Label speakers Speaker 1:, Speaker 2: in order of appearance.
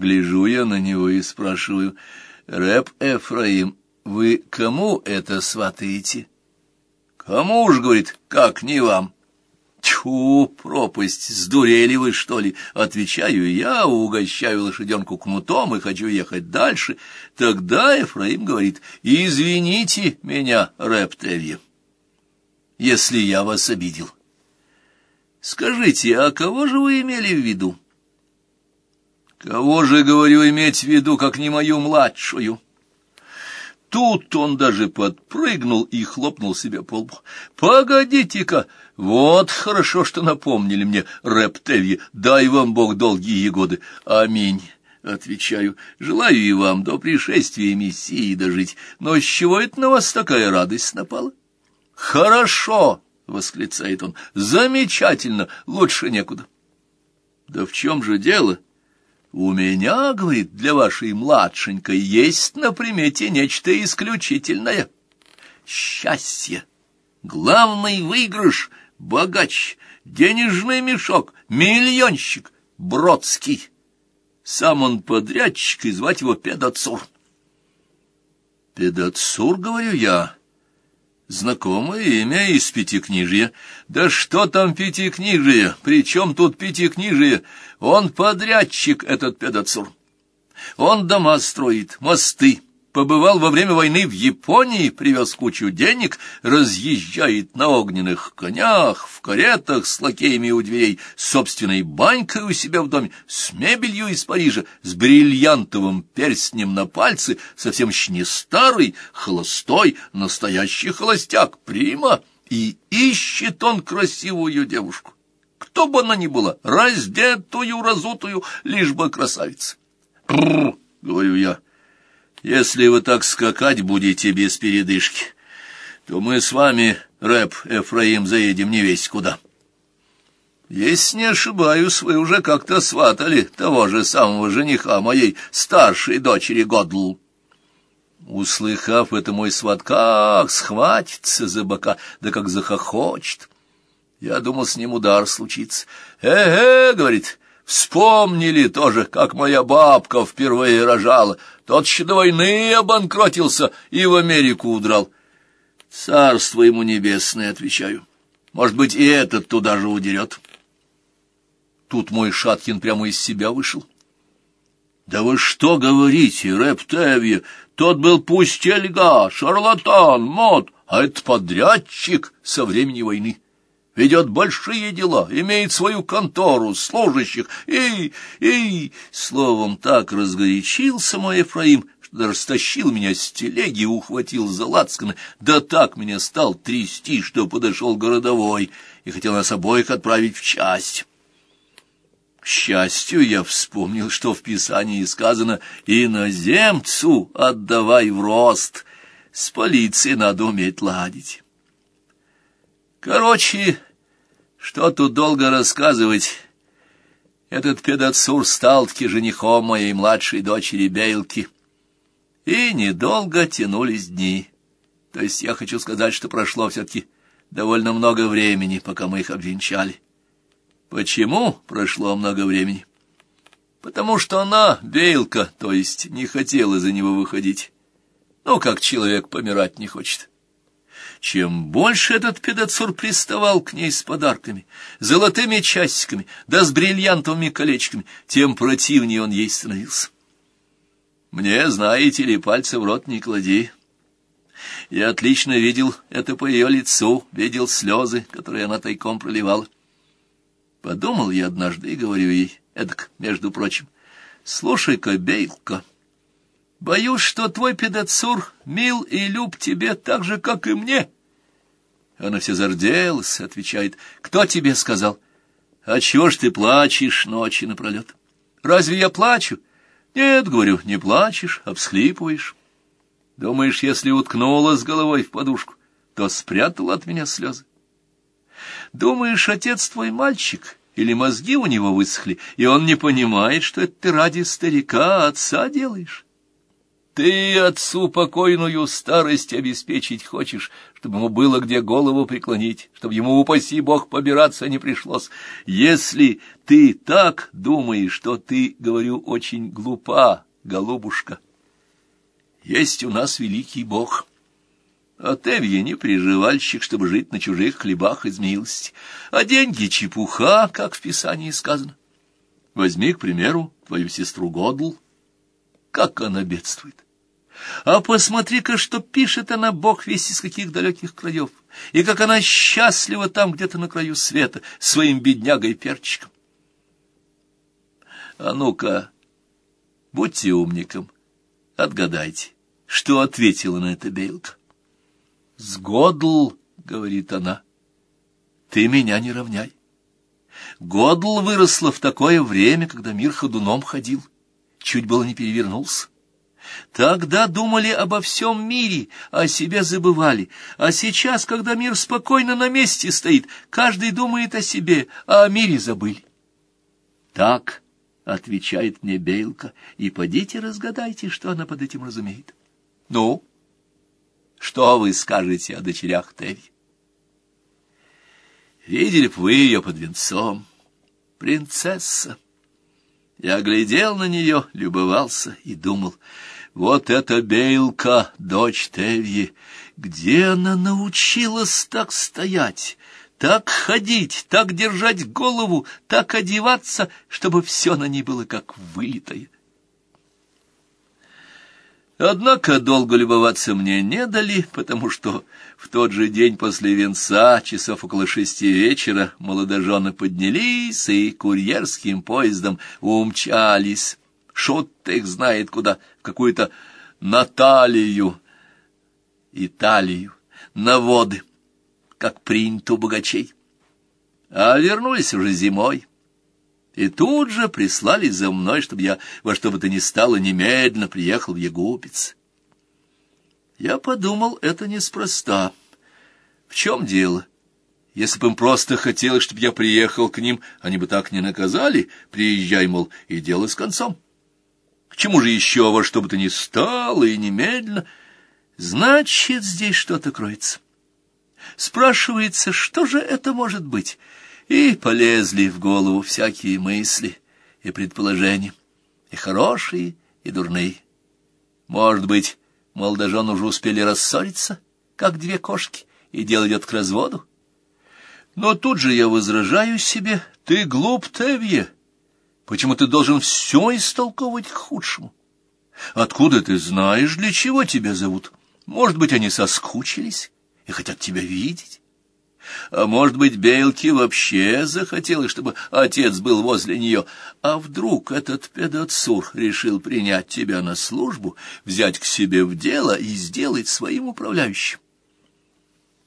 Speaker 1: Гляжу я на него и спрашиваю, «Рэп Эфраим, вы кому это сватаете?» «Кому ж, — говорит, — как не вам?» Тьфу, пропасть, сдурели вы, что ли? Отвечаю я, угощаю лошаденку кнутом и хочу ехать дальше. Тогда Ефраим говорит, извините меня, Рептевье, если я вас обидел. Скажите, а кого же вы имели в виду? Кого же, говорю, иметь в виду, как не мою младшую? Тут он даже подпрыгнул и хлопнул себя по лбу. «Погодите-ка! Вот хорошо, что напомнили мне, Рептевье, дай вам Бог долгие годы. Аминь!» Отвечаю, желаю и вам до пришествия Мессии дожить. Но с чего это на вас такая радость напала? Хорошо, восклицает он, замечательно, лучше некуда. Да в чем же дело? — «У меня, — говорит, — для вашей младшенькой есть на примете нечто исключительное. Счастье, главный выигрыш, богач, денежный мешок, миллионщик, Бродский. Сам он подрядчик, и звать его Педацур». «Педацур, — говорю я, — Знакомое имя из пятикнижья. Да что там пятикнижие? Причем тут пятикнижие? Он подрядчик, этот педацур. Он дома строит, мосты, побывал во время войны в Японии, привез кучу денег, разъезжает на огненных конях, в каретах с лакеями у дверей, с собственной банькой у себя в доме, с мебелью из Парижа, с бриллиантовым перстнем на пальце, совсем еще не старый, холостой, настоящий холостяк, прима, и ищет он красивую девушку. Кто бы она ни была, раздетую, разутую, лишь бы красавица. Говорю я — если вы так скакать будете без передышки, то мы с вами, рэп Эфраим, заедем не весь куда. Если не ошибаюсь, вы уже как-то сватали того же самого жениха моей старшей дочери Годл. Услыхав это, мой сват как схватится за бока, да как захохочет. Я думал, с ним удар случится. «Э-э!» — говорит, — Вспомнили тоже, как моя бабка впервые рожала. Тот еще до войны обанкротился и в Америку удрал. Царство ему небесное, отвечаю. Может быть, и этот туда же удерет. Тут мой Шаткин прямо из себя вышел. Да вы что говорите, Рептевье? Тот был пустельга, шарлатан, мод, а это подрядчик со времени войны ведет большие дела, имеет свою контору, служащих, и, и, словом, так разгорячился мой Ефраим, что даже стащил меня с телеги и ухватил за лацканы, да так меня стал трясти, что подошел городовой и хотел нас обоих отправить в часть. К счастью, я вспомнил, что в Писании сказано «иноземцу отдавай в рост», с полицией надо уметь ладить. Короче, что тут долго рассказывать? Этот педацур стал-таки женихом моей младшей дочери Бейлки. И недолго тянулись дни. То есть я хочу сказать, что прошло все-таки довольно много времени, пока мы их обвенчали. Почему прошло много времени? Потому что она, Бейлка, то есть не хотела за него выходить. Ну, как человек помирать не хочет. Чем больше этот педацур приставал к ней с подарками, золотыми часиками, да с бриллиантовыми колечками, тем противнее он ей становился. Мне, знаете ли, пальцы в рот не клади. Я отлично видел это по ее лицу, видел слезы, которые она тайком проливала. Подумал я однажды и говорю ей, эдак, между прочим, «Слушай-ка, Бейлка, Боюсь, что твой педацур мил и люб тебе так же, как и мне. Она все зарделась, отвечает. Кто тебе сказал? А чего ж ты плачешь ночи напролет? Разве я плачу? Нет, говорю, не плачешь, а всхлипываешь. Думаешь, если уткнула с головой в подушку, то спрятала от меня слезы? Думаешь, отец твой мальчик, или мозги у него высохли, и он не понимает, что это ты ради старика отца делаешь? Ты отцу покойную старость обеспечить хочешь, чтобы ему было где голову преклонить, чтобы ему, упаси бог, побираться не пришлось. Если ты так думаешь, что ты, говорю, очень глупа, голубушка. Есть у нас великий бог. А Тевье не приживальщик, чтобы жить на чужих хлебах из милости. А деньги — чепуха, как в Писании сказано. Возьми, к примеру, твою сестру Годл. Как она бедствует! А посмотри-ка, что пишет она, бог весь из каких далеких краев, и как она счастлива там где-то на краю света, своим беднягой-перчиком. А ну-ка, будьте умником, отгадайте, что ответила на это Бейлка. «Сгодл», — говорит она, — «ты меня не равняй». Годл выросла в такое время, когда мир ходуном ходил, чуть было не перевернулся. Тогда думали обо всем мире, о себе забывали. А сейчас, когда мир спокойно на месте стоит, каждый думает о себе, а о мире забыли. Так отвечает мне Бейлка, и подите разгадайте, что она под этим разумеет. Ну, что вы скажете о дочерях Теви? Видели б вы ее под венцом, принцесса. Я глядел на нее, любовался и думал, вот эта Бейлка, дочь Тевьи, где она научилась так стоять, так ходить, так держать голову, так одеваться, чтобы все на ней было как вылитое. Однако долго любоваться мне не дали, потому что в тот же день после венца, часов около шести вечера, молодожены поднялись и курьерским поездом умчались. Шут их знает куда, в какую-то Наталию, Италию, на воды, как принято у богачей. А вернулись уже зимой. И тут же прислали за мной, чтобы я во что бы то ни стало немедленно приехал в Егупец. Я подумал, это неспроста. В чем дело? Если бы им просто хотелось, чтобы я приехал к ним, они бы так не наказали. Приезжай, мол, и дело с концом. К чему же еще во что бы то ни стало и немедленно? Значит, здесь что-то кроется. Спрашивается, что же это может быть? И полезли в голову всякие мысли и предположения, и хорошие, и дурные. Может быть, молодожены уже успели рассориться, как две кошки, и дело идет к разводу? Но тут же я возражаю себе, ты глуп, Тевье. Почему ты должен все истолковывать к худшему? Откуда ты знаешь, для чего тебя зовут? Может быть, они соскучились и хотят тебя видеть? А может быть, Бейлке вообще захотелось, чтобы отец был возле нее. А вдруг этот педоцур решил принять тебя на службу, взять к себе в дело и сделать своим управляющим?